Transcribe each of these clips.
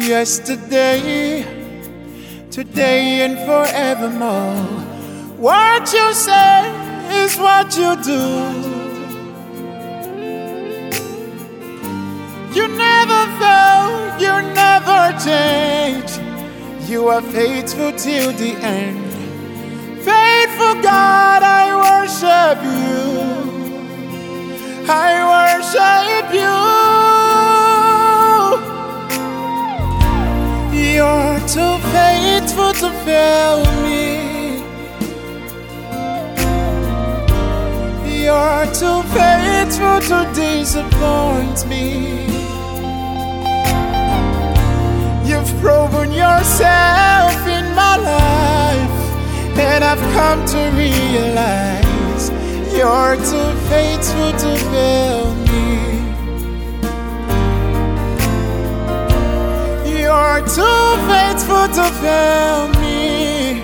yesterday, today, and forevermore. What you say is what you do. You never fail, you never change. You are faithful till the end. Faithful God, I worship you. I worship you. You're too faithful to fail me. You're too faithful to disappoint me. You've proven yourself in my life, and I've come to realize you're too faithful. to fail me.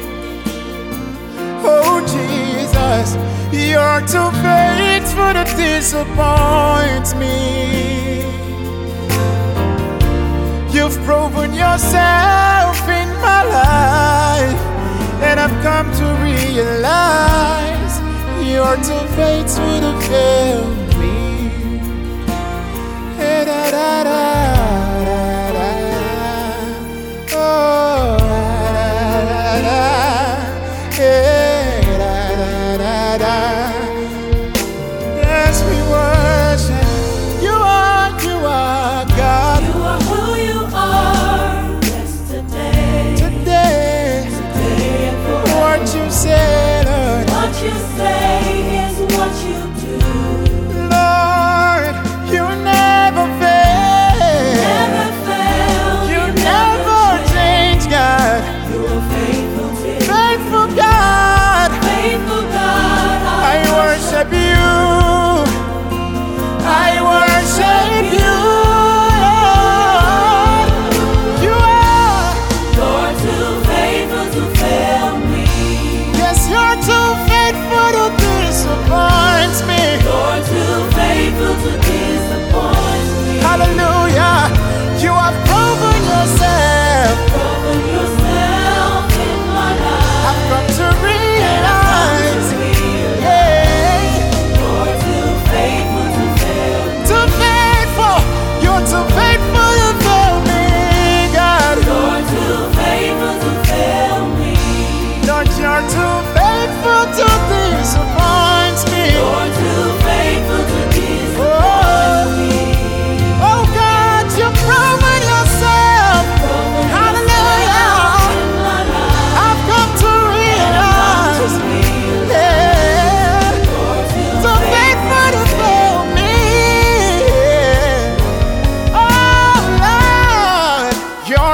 Oh Jesus, you're too faithful to disappoint me. You've proven yourself in my life, and I've come to realize you're too faithful to fail me. you.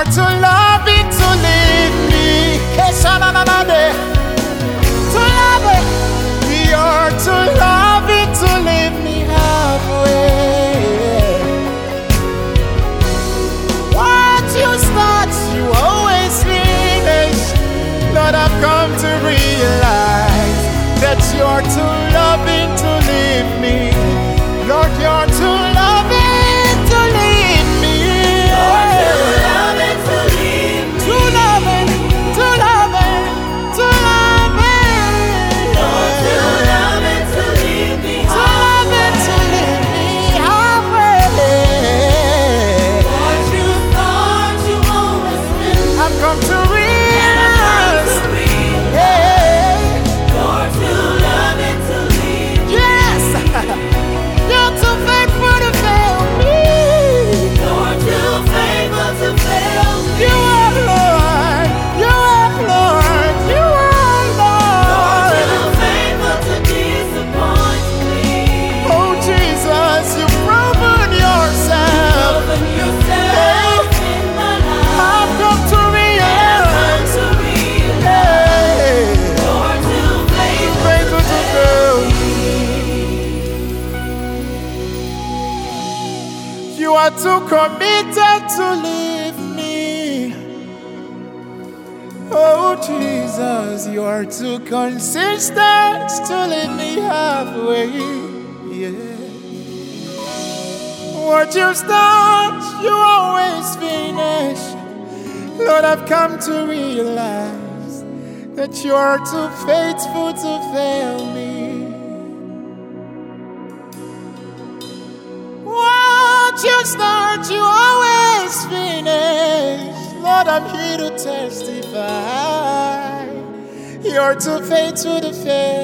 more to love it to leave me. To love it, you're to love it to leave me halfway. What you start, you always finish. Lord, I've come to realize that you're too loving to leave me. Lord, you're too are too committed to leave me. Oh Jesus, you are too consistent to leave me halfway. Yeah. What you start, you always finish. Lord, I've come to realize that you are too faithful to fail me. You start, you always finish. Lord, I'm here to testify. You're too faithful to fail